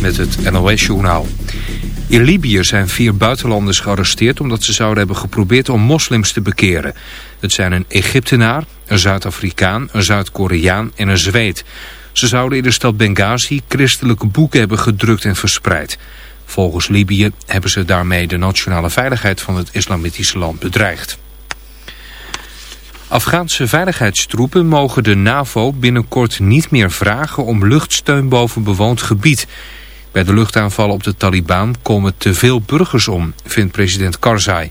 Met het NOS-journaal. In Libië zijn vier buitenlanders gearresteerd omdat ze zouden hebben geprobeerd om moslims te bekeren. Het zijn een Egyptenaar, een Zuid-Afrikaan, een Zuid-Koreaan en een Zweed. Ze zouden in de stad Benghazi christelijke boeken hebben gedrukt en verspreid. Volgens Libië hebben ze daarmee de nationale veiligheid van het islamitische land bedreigd. Afghaanse veiligheidstroepen mogen de NAVO binnenkort niet meer vragen om luchtsteun boven bewoond gebied. Bij de luchtaanvallen op de Taliban komen te veel burgers om, vindt president Karzai.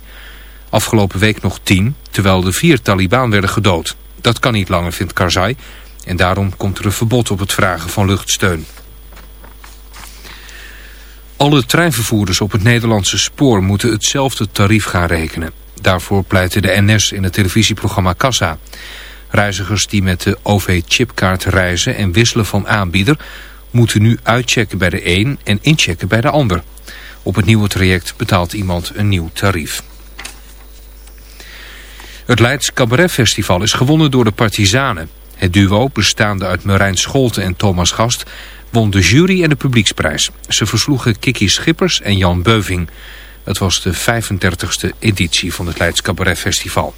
Afgelopen week nog tien, terwijl de vier Taliban werden gedood. Dat kan niet langer, vindt Karzai. En daarom komt er een verbod op het vragen van luchtsteun. Alle treinvervoerders op het Nederlandse spoor moeten hetzelfde tarief gaan rekenen. Daarvoor pleitte de NS in het televisieprogramma Kassa. Reizigers die met de OV-chipkaart reizen en wisselen van aanbieder... moeten nu uitchecken bij de een en inchecken bij de ander. Op het nieuwe traject betaalt iemand een nieuw tarief. Het Leids Cabaret Festival is gewonnen door de Partizanen. Het duo, bestaande uit Marijn Scholte en Thomas Gast... won de jury en de publieksprijs. Ze versloegen Kiki Schippers en Jan Beuving... Het was de 35e editie van het Leids Cabaret Festival.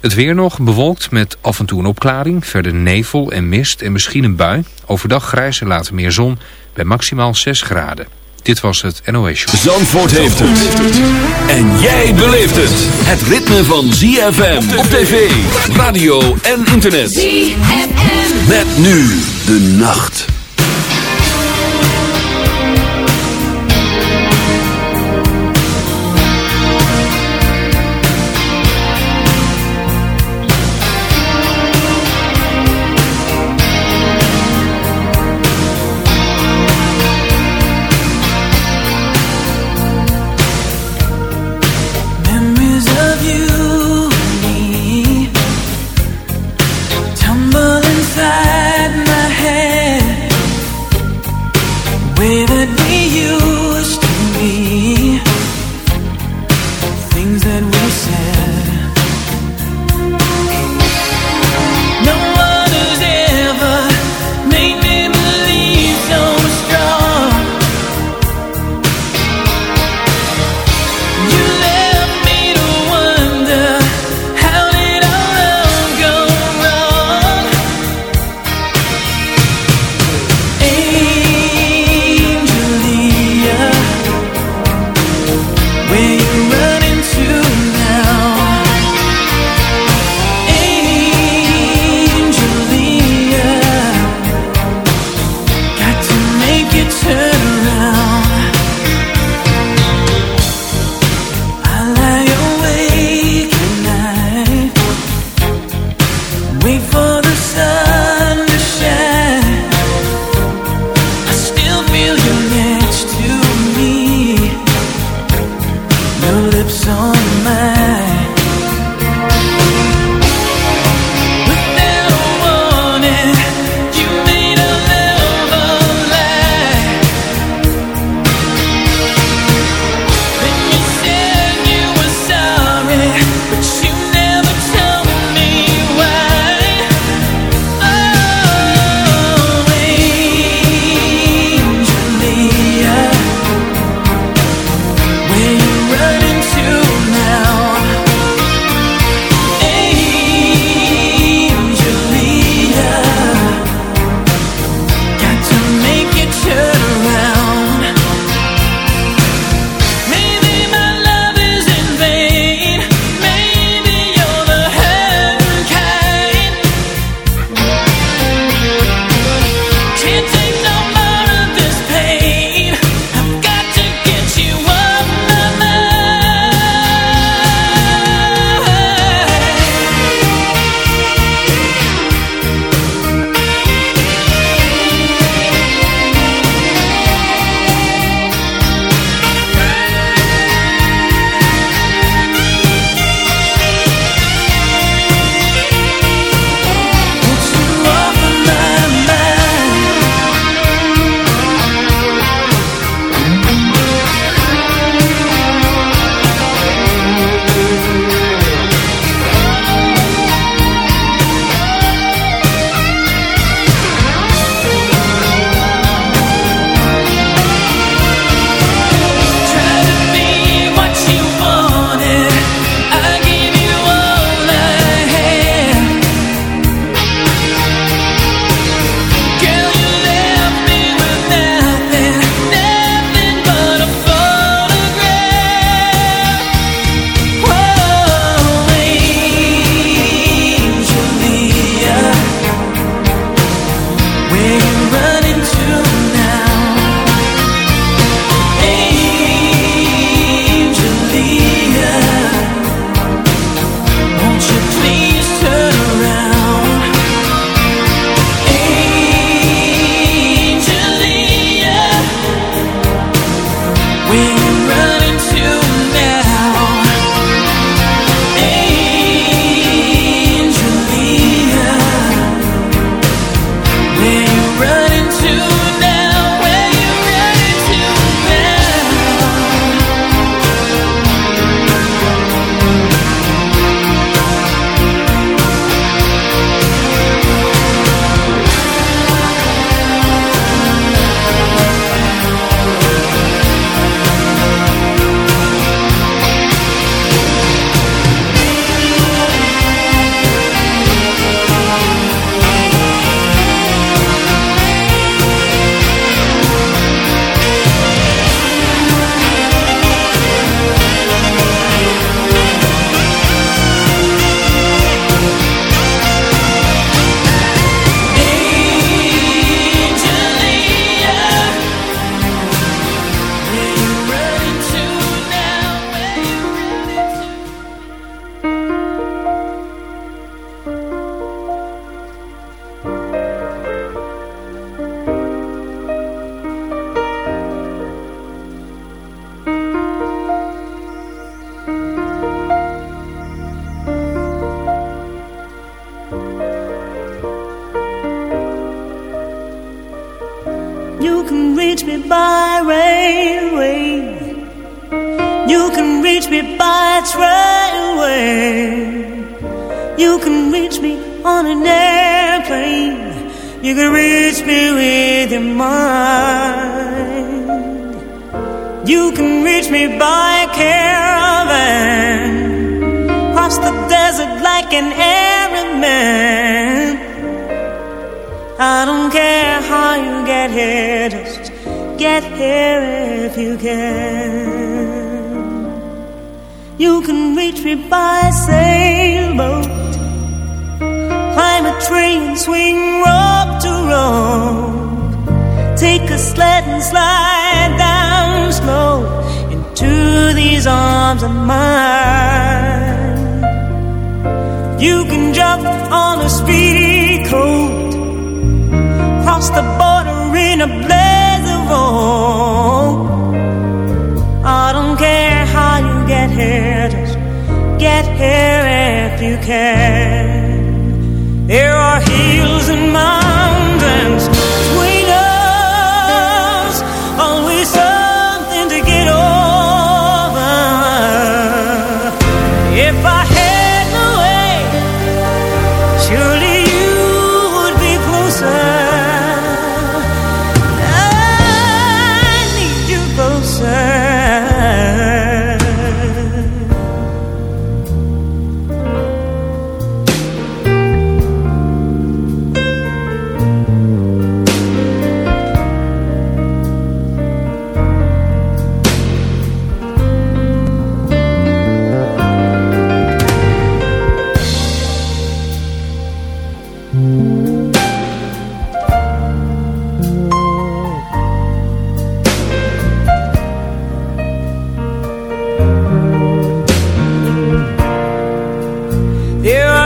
Het weer nog bewolkt met af en toe een opklaring. Verder nevel en mist en misschien een bui. Overdag grijs en later meer zon bij maximaal 6 graden. Dit was het NOS Show. Zandvoort heeft het. En jij beleeft het. Het ritme van ZFM op tv, radio en internet. ZFM. Met nu de nacht. by a caravan, crossed the desert like an errand man. I don't care how you get here, just get here if you can. You can reach me by sailboat, climb a tree and swing rope to rope. Take a sled and slide down slow to these arms of mine. You can jump on a speedy coat, cross the border in a blaze of hope. I don't care how you get here, just get here if you can. There are hills in my Here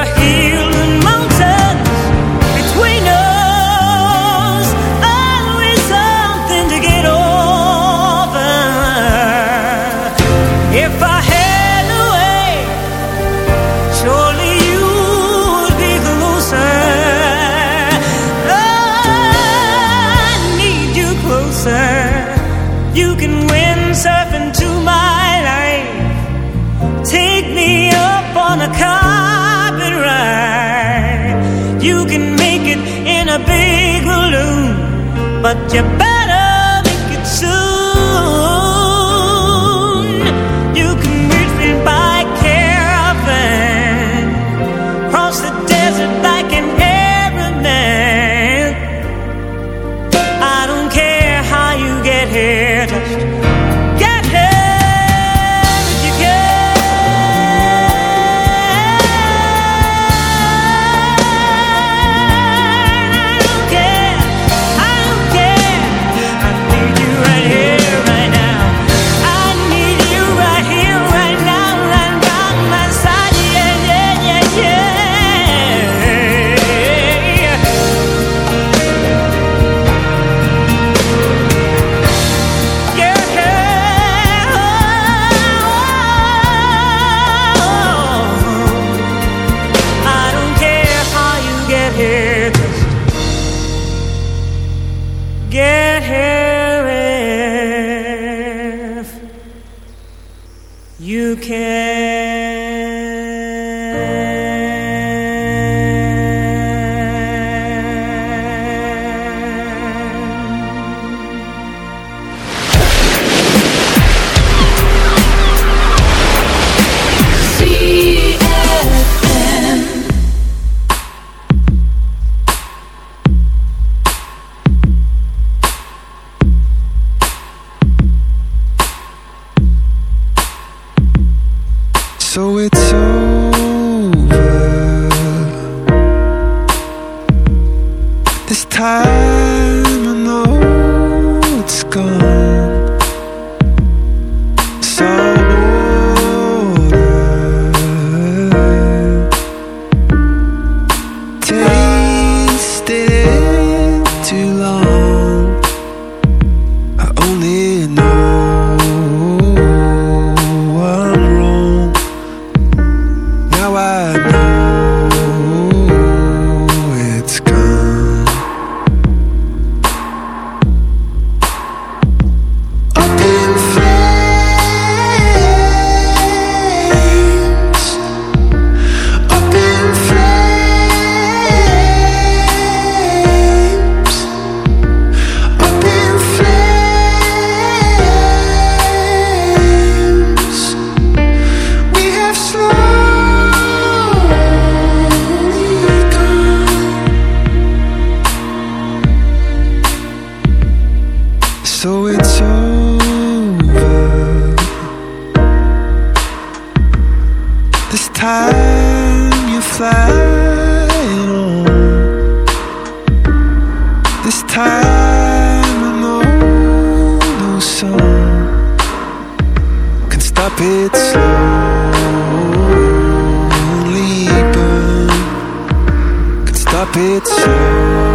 Can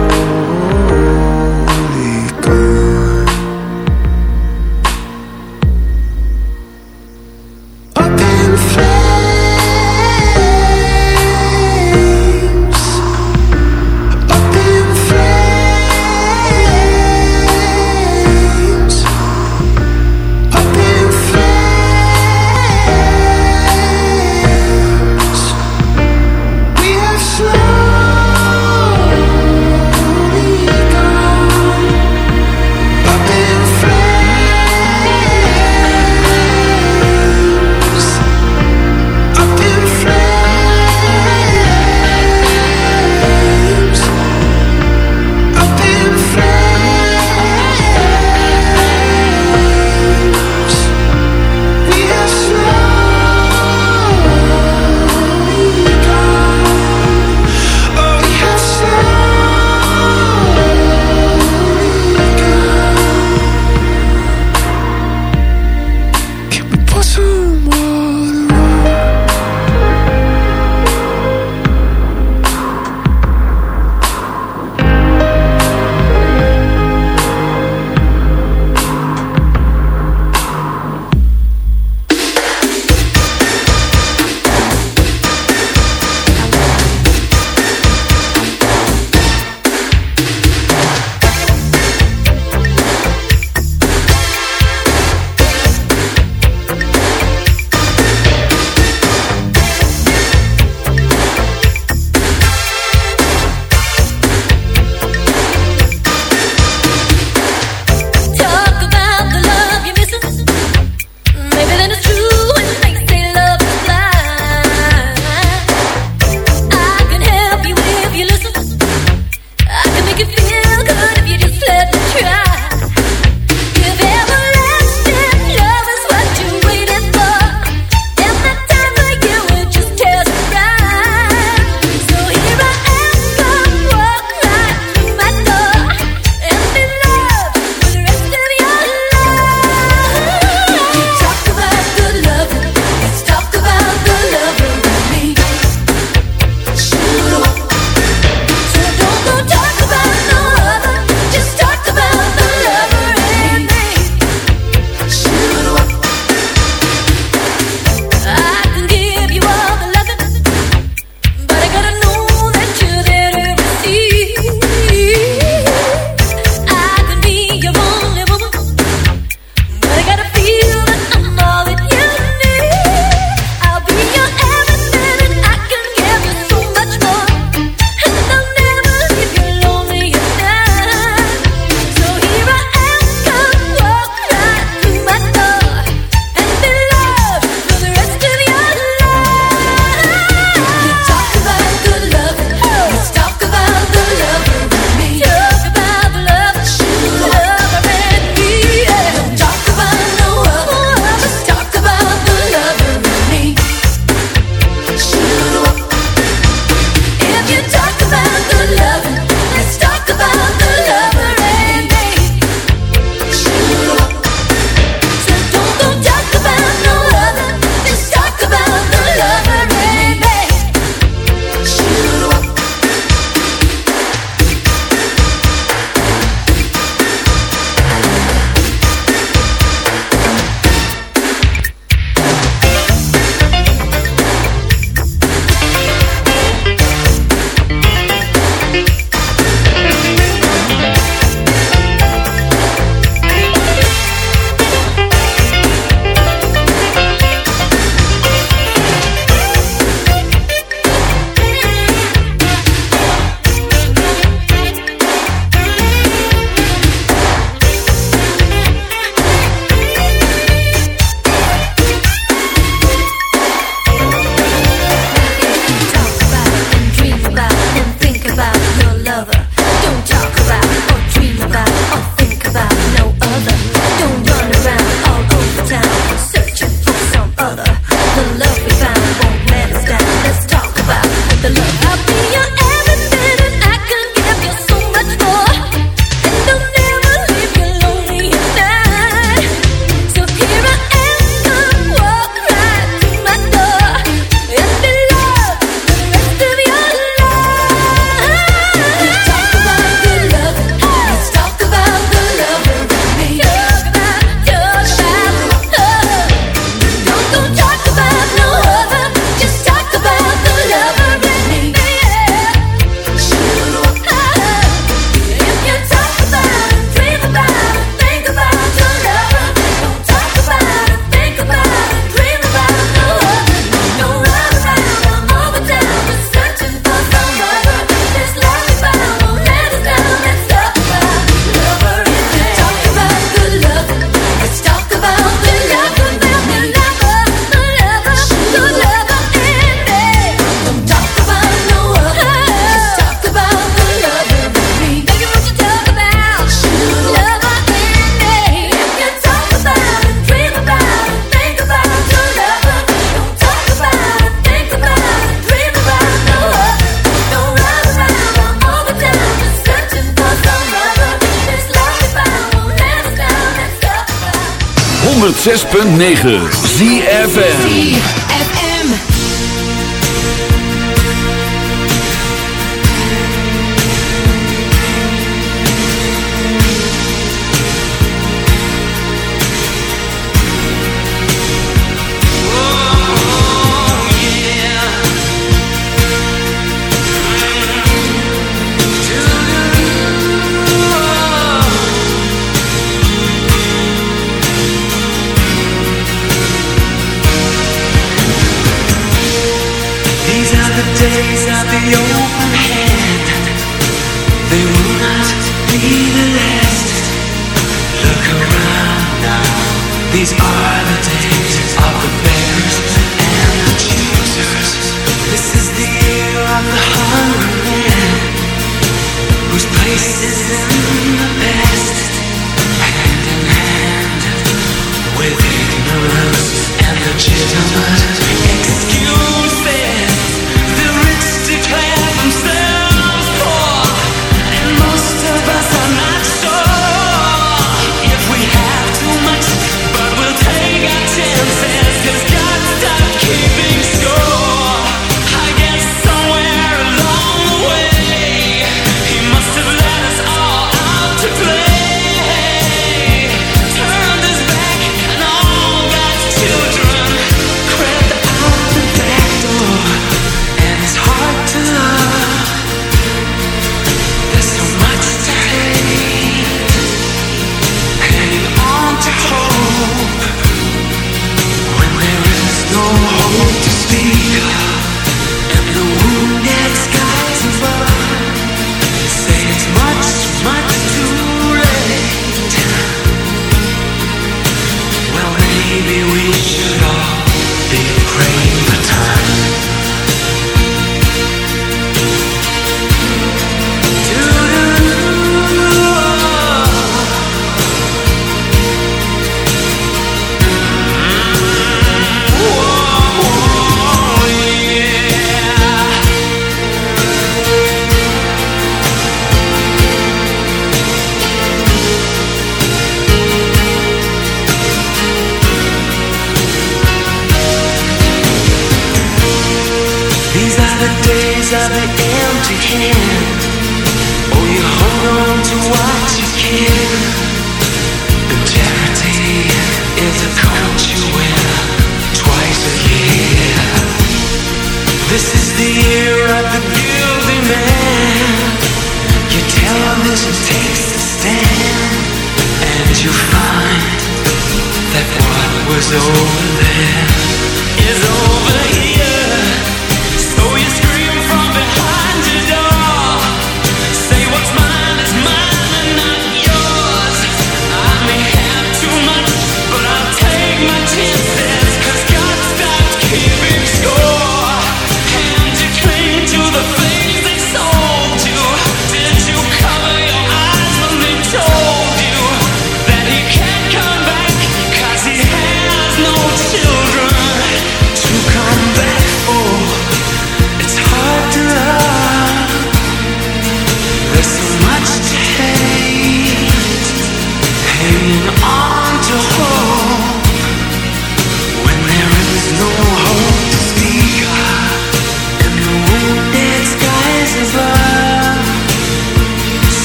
106.9 ZFN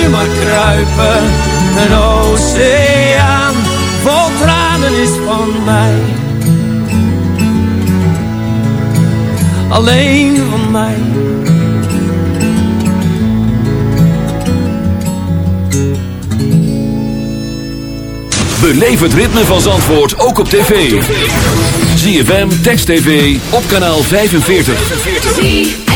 nu maar kruipen. Een oceaan vol tranen is van mij. Alleen van mij. Beleef het ritme van Zandvoort ook op tv. ZFM, Text TV, op kanaal 45.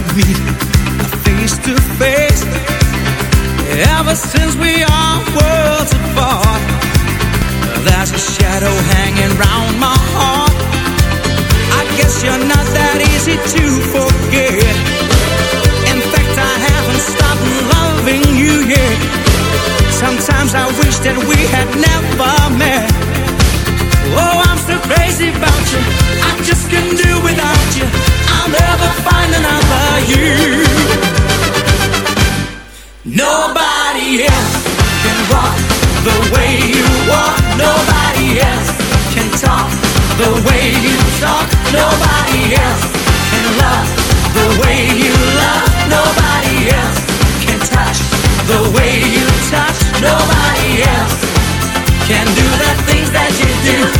Could meet face to face. Ever since we are worlds apart, there's a shadow hanging round my heart. I guess you're not that easy to forget. In fact, I haven't stopped loving you yet. Sometimes I wish that we had never met. Oh, I'm still crazy about you. I just can't do without you. I'll never find another you. Nobody else can walk the way you walk. Nobody else can talk the way you talk. Nobody else can love the way you love. Nobody else can touch the way you touch. Nobody else can do the things that you do.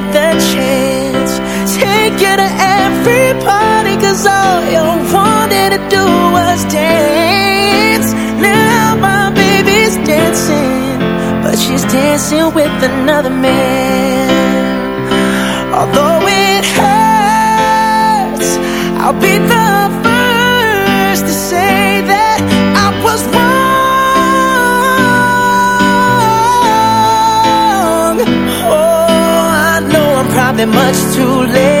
do was dance. Now my baby's dancing, but she's dancing with another man. Although it hurts, I'll be the first to say that I was wrong. Oh, I know I'm probably much too late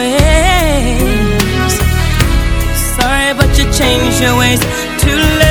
Changed your ways too late.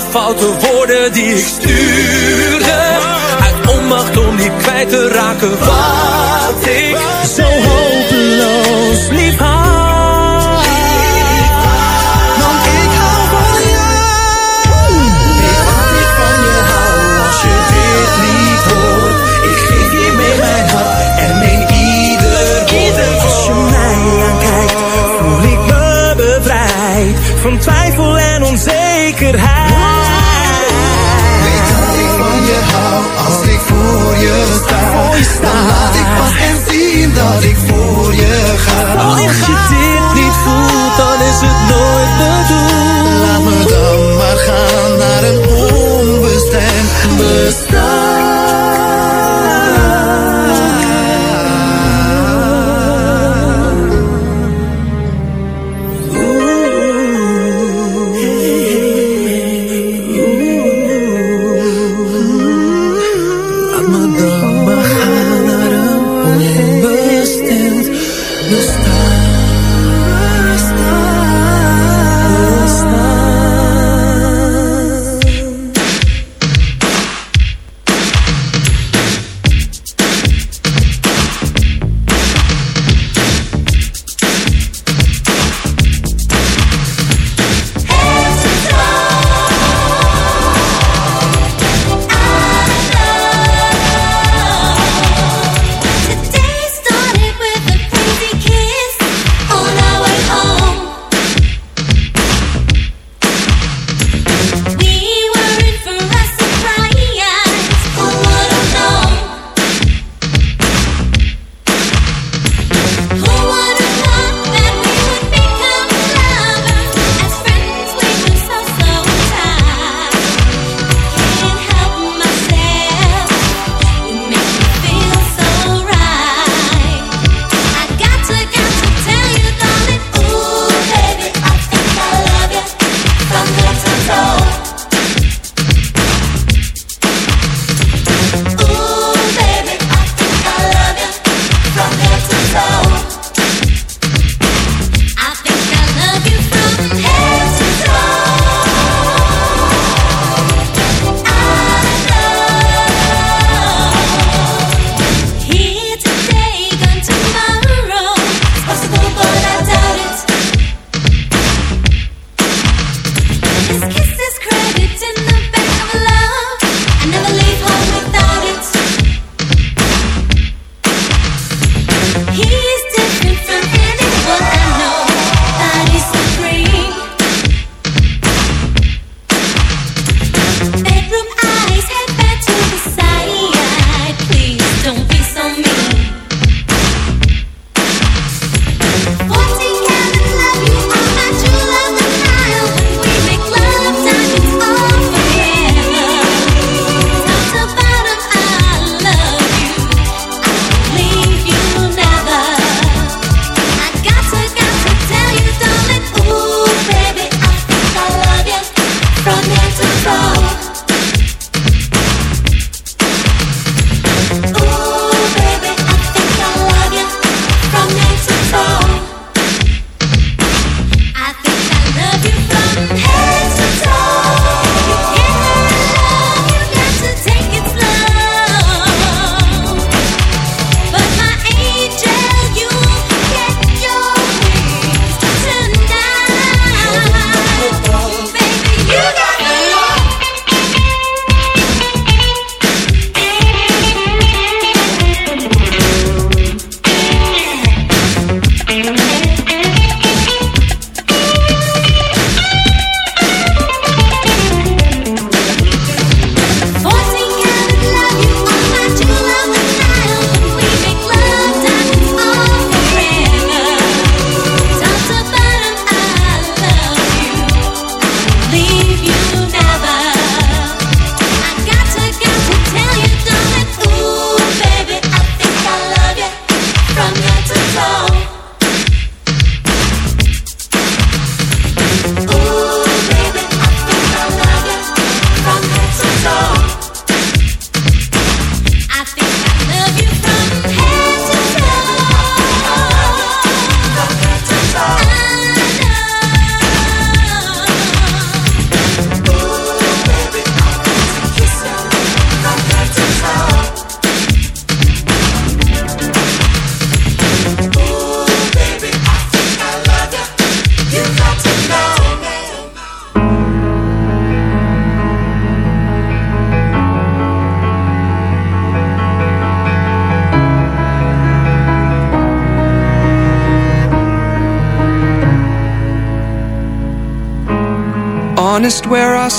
Foute woorden die ik stuurde. Uit onmacht om niet kwijt te raken wat ik zo hopeloos had.